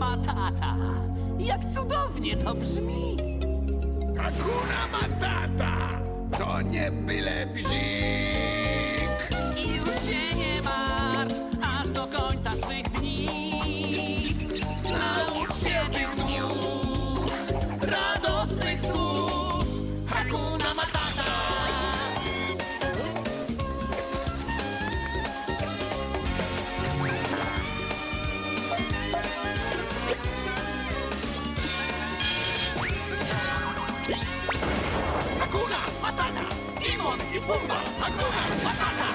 Matata. Jak cudownie to brzmi. Hakuna Matata to nie byle bzik. Hakuna Matata. Timon i Pumba. Hakuna Matata.